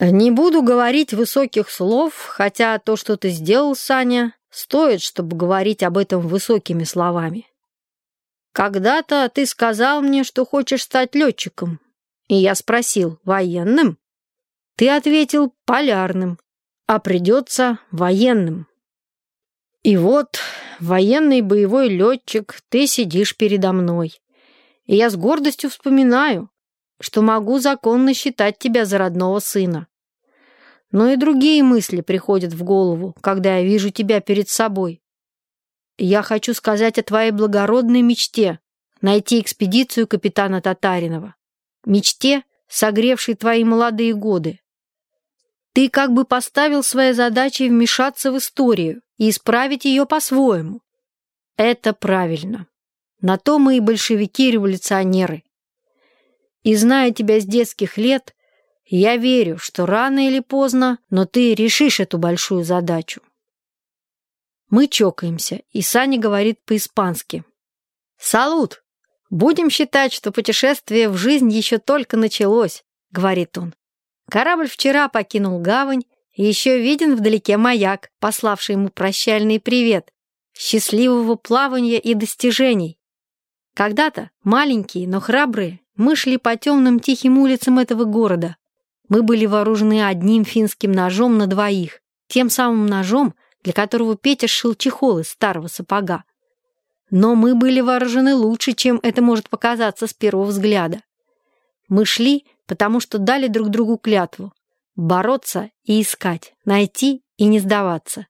Не буду говорить высоких слов, хотя то, что ты сделал, Саня, стоит, чтобы говорить об этом высокими словами. Когда-то ты сказал мне, что хочешь стать летчиком, и я спросил, военным? Ты ответил, полярным, а придется военным. И вот, военный боевой летчик, ты сидишь передо мной. И я с гордостью вспоминаю, что могу законно считать тебя за родного сына. Но и другие мысли приходят в голову, когда я вижу тебя перед собой. Я хочу сказать о твоей благородной мечте — найти экспедицию капитана Татаринова. Мечте, согревшей твои молодые годы. Ты как бы поставил своей задачей вмешаться в историю и исправить ее по-своему. Это правильно. На то мы и большевики-революционеры. И зная тебя с детских лет, я верю, что рано или поздно, но ты решишь эту большую задачу. Мы чокаемся, и Саня говорит по-испански. «Салут! Будем считать, что путешествие в жизнь еще только началось», — говорит он. Корабль вчера покинул гавань, и еще виден вдалеке маяк, пославший ему прощальный привет. Счастливого плавания и достижений. Когда-то, маленькие, но храбрые, мы шли по темным тихим улицам этого города, мы были вооружены одним финским ножом на двоих, тем самым ножом, для которого Петя сшил чехол из старого сапога. Но мы были вооружены лучше, чем это может показаться с первого взгляда. Мы шли, потому что дали друг другу клятву — бороться и искать, найти и не сдаваться.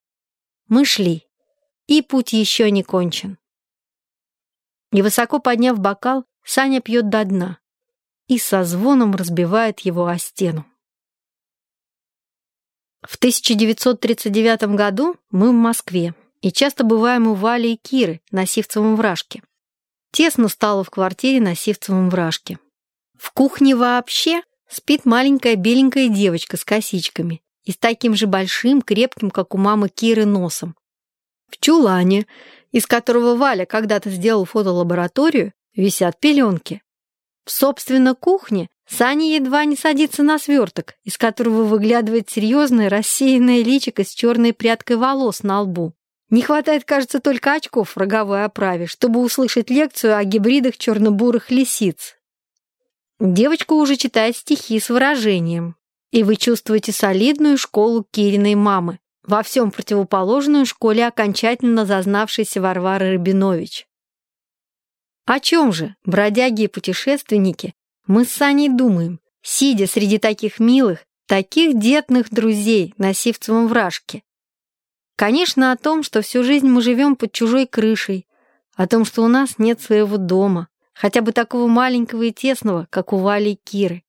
Мы шли, и путь еще не кончен. Невысоко подняв бокал, Саня пьет до дна и со звоном разбивает его о стену. В 1939 году мы в Москве и часто бываем у Вали и Киры на Сивцевом вражке. Тесно стало в квартире на Сивцевом вражке. В кухне вообще спит маленькая беленькая девочка с косичками и с таким же большим, крепким, как у мамы Киры, носом. В чулане, из которого Валя когда-то сделал фотолабораторию, висят пеленки. В, собственно, кухне Саня едва не садится на сверток, из которого выглядывает серьезное рассеянное личико с черной прядкой волос на лбу. Не хватает, кажется, только очков в роговой оправе, чтобы услышать лекцию о гибридах черно-бурых лисиц. Девочка уже читает стихи с выражением. И вы чувствуете солидную школу Кириной мамы, во всем противоположную школе окончательно зазнавшейся Варвары Рабинович. О чем же, бродяги и путешественники, мы с Саней думаем, сидя среди таких милых, таких детных друзей на Сивцевом вражке. Конечно, о том, что всю жизнь мы живем под чужой крышей, о том, что у нас нет своего дома, хотя бы такого маленького и тесного, как у Вали и Киры.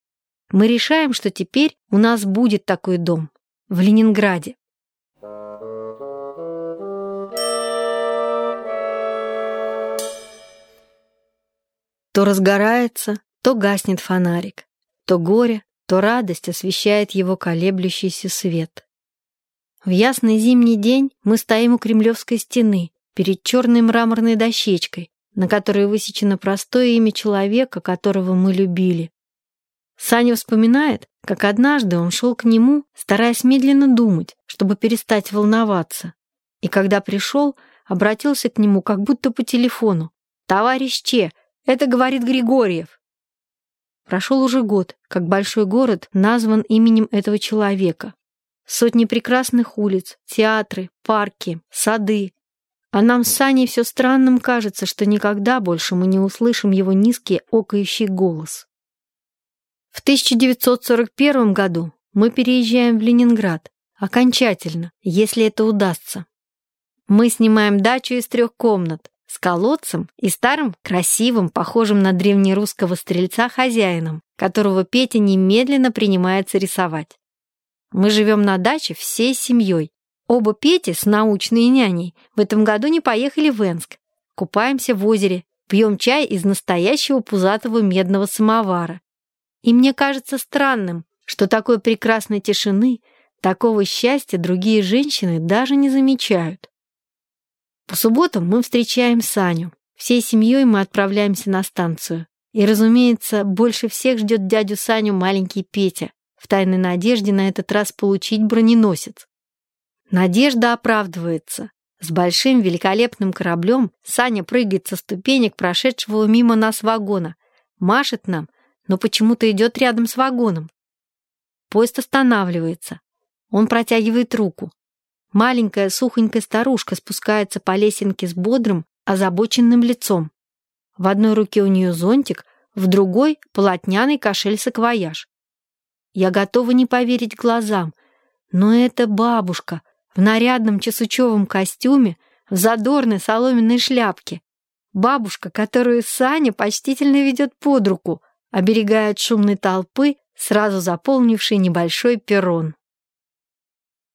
Мы решаем, что теперь у нас будет такой дом в Ленинграде. То разгорается, то гаснет фонарик, то горе, то радость освещает его колеблющийся свет. В ясный зимний день мы стоим у Кремлевской стены, перед черной мраморной дощечкой, на которой высечено простое имя человека, которого мы любили. Саня вспоминает, как однажды он шел к нему, стараясь медленно думать, чтобы перестать волноваться. И когда пришел, обратился к нему как будто по телефону. «Товарищ Че, это говорит Григорьев». Прошел уже год, как большой город назван именем этого человека. Сотни прекрасных улиц, театры, парки, сады. А нам с Саней все странным кажется, что никогда больше мы не услышим его низкий окающий голос. В 1941 году мы переезжаем в Ленинград. Окончательно, если это удастся. Мы снимаем дачу из трех комнат, с колодцем и старым, красивым, похожим на древнерусского стрельца хозяином, которого Петя немедленно принимается рисовать. Мы живем на даче всей семьей. Оба Пети с научной няней в этом году не поехали в Энск. Купаемся в озере, пьем чай из настоящего пузатого медного самовара. И мне кажется странным, что такой прекрасной тишины, такого счастья другие женщины даже не замечают. По субботам мы встречаем Саню. Всей семьей мы отправляемся на станцию. И, разумеется, больше всех ждет дядю Саню маленький Петя. в тайной надежде на этот раз получить броненосец. Надежда оправдывается. С большим великолепным кораблем Саня прыгает со ступенек прошедшего мимо нас вагона, машет нам, но почему-то идет рядом с вагоном. Поезд останавливается. Он протягивает руку. Маленькая сухонькая старушка спускается по лесенке с бодрым, озабоченным лицом. В одной руке у нее зонтик, в другой — полотняный кошель-саквояж. Я готова не поверить глазам, но это бабушка в нарядном чесучевом костюме, в задорной соломенной шляпке. Бабушка, которую Саня почтительно ведет под руку, оберегая от шумной толпы, сразу заполнившей небольшой перрон.